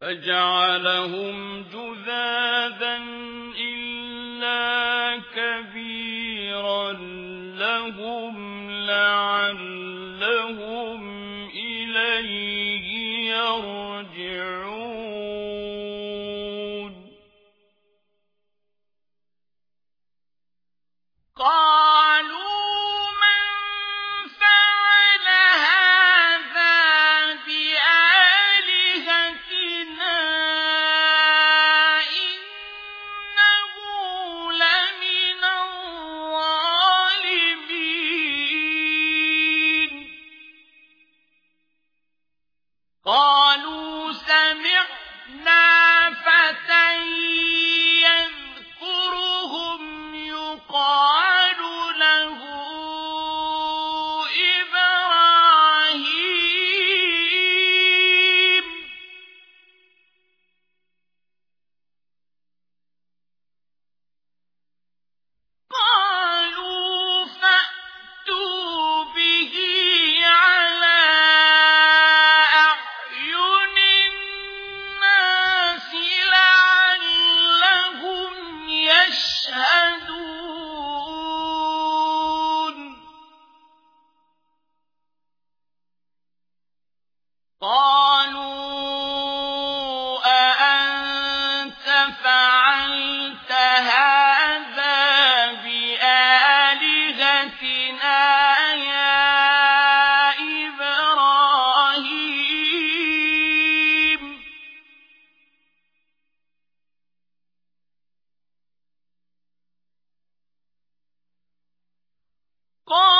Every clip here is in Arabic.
فجعلهم جذاذا إلا كبيرا لهم لعلهم قالوا أأنت فعلت هذا بآلهتنا يا إبراهيم؟ قال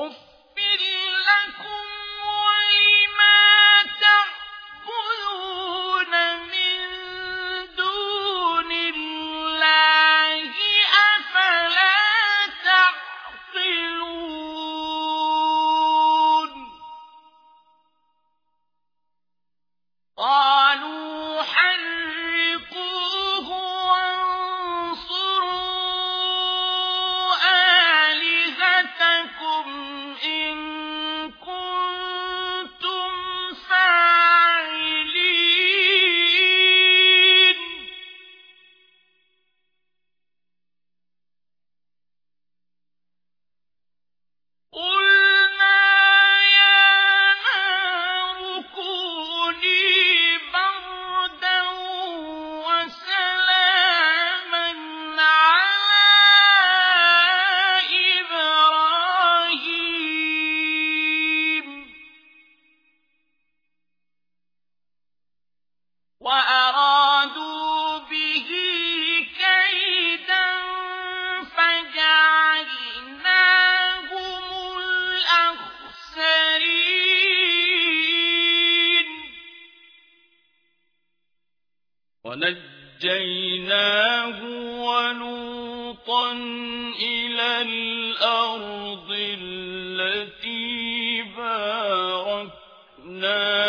on ونجيناه ولوطا إلى الأرض التي باركنا